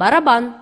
барабан.